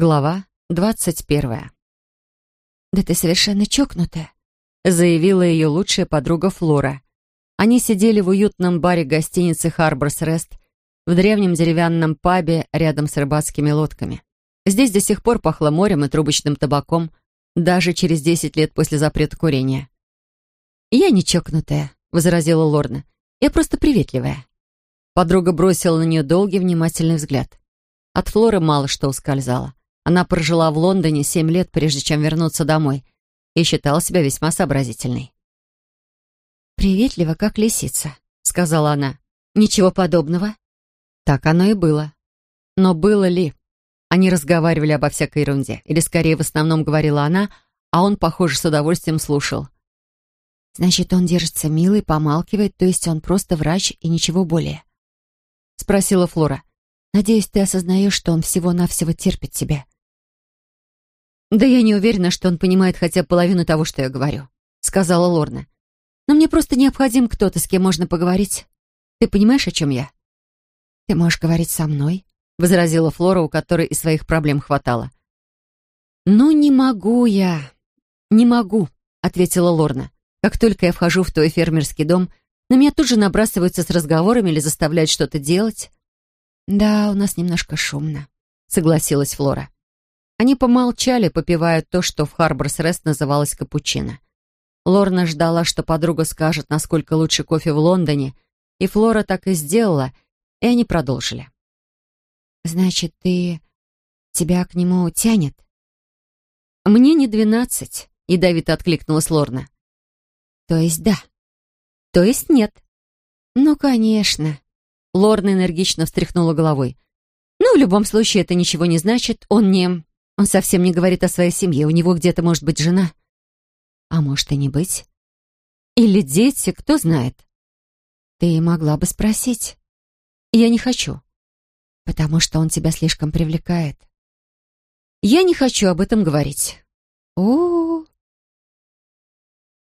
Глава двадцать первая. «Да ты совершенно чокнутая», — заявила ее лучшая подруга Флора. Они сидели в уютном баре гостиницы «Харборс Рест» в древнем деревянном пабе рядом с рыбацкими лодками. Здесь до сих пор пахло морем и трубочным табаком, даже через десять лет после запрета курения. «Я не чокнутая», — возразила Лорна. «Я просто приветливая». Подруга бросила на нее долгий внимательный взгляд. От Флоры мало что ускользало. Она прожила в Лондоне семь лет, прежде чем вернуться домой, и считала себя весьма сообразительной. «Приветливо, как лисица», — сказала она. «Ничего подобного». Так оно и было. Но было ли? Они разговаривали обо всякой ерунде, или скорее в основном говорила она, а он, похоже, с удовольствием слушал. «Значит, он держится милый, помалкивает, то есть он просто врач и ничего более?» — спросила Флора. «Надеюсь, ты осознаешь, что он всего-навсего терпит тебя». «Да я не уверена, что он понимает хотя половину того, что я говорю», — сказала Лорна. «Но мне просто необходим кто-то, с кем можно поговорить. Ты понимаешь, о чем я?» «Ты можешь говорить со мной?» — возразила Флора, у которой и своих проблем хватало. «Ну, не могу я. Не могу», — ответила Лорна. «Как только я вхожу в твой фермерский дом, на меня тут же набрасываются с разговорами или заставляют что-то делать». «Да, у нас немножко шумно», — согласилась Флора. Они помолчали, попивая то, что в Харборс Рест называлось капучино. Лорна ждала, что подруга скажет, насколько лучше кофе в Лондоне, и Флора так и сделала, и они продолжили. «Значит, ты... тебя к нему тянет?» «Мне не двенадцать», — ядовито откликнулась Лорна. «То есть да?» «То есть нет?» «Ну, конечно». Лорна энергично встряхнула головой. «Ну, в любом случае, это ничего не значит. Он не... Он совсем не говорит о своей семье. У него где-то может быть жена. А может и не быть. Или дети, кто знает. Ты могла бы спросить. Я не хочу. Потому что он тебя слишком привлекает. Я не хочу об этом говорить. О, -о, -о